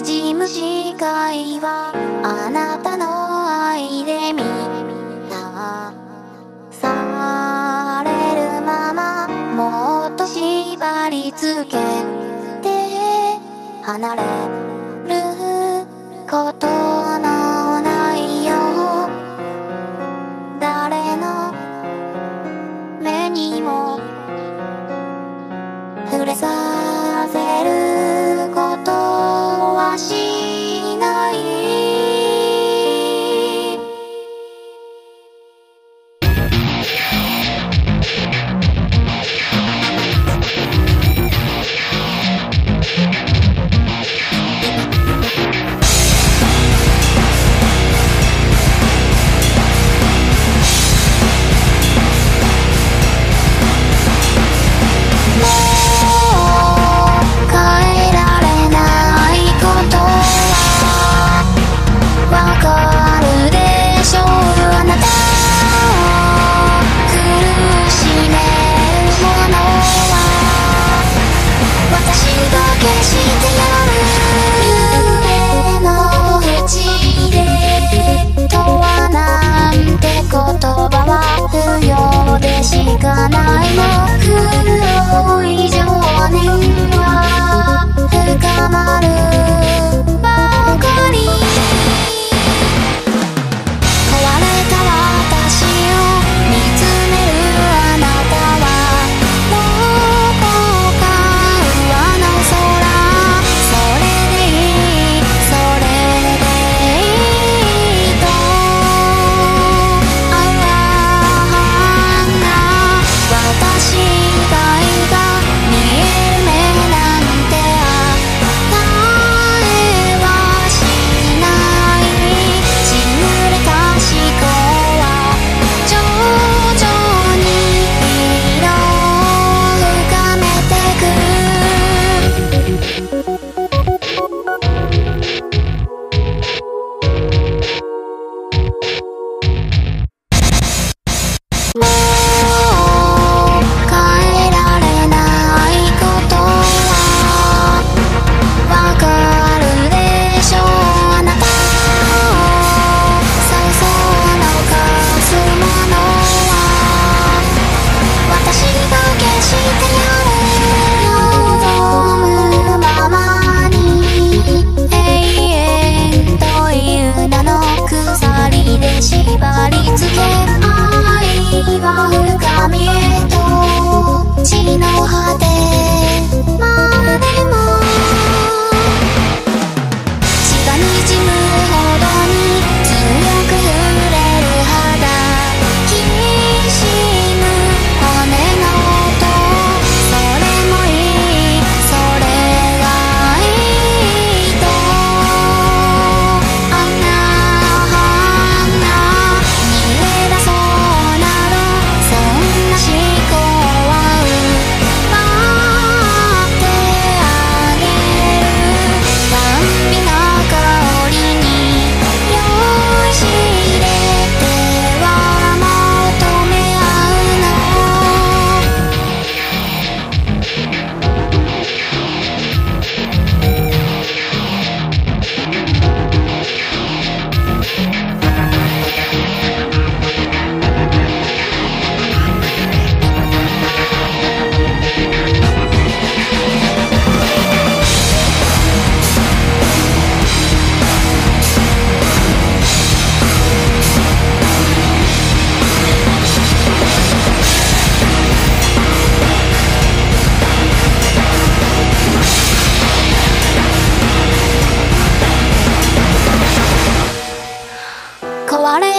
じむ視界はあなたの愛で満た。されるままもっと縛り付けて離れること。だけして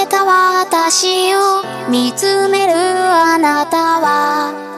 た私を見つめるあなたは。